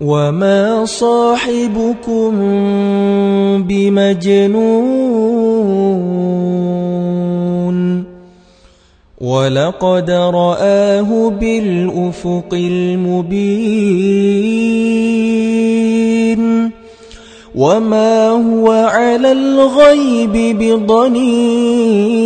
وما صاحبكم بمجنون ولقد رآه بالأفق المبين وما هو على الغيب بضنين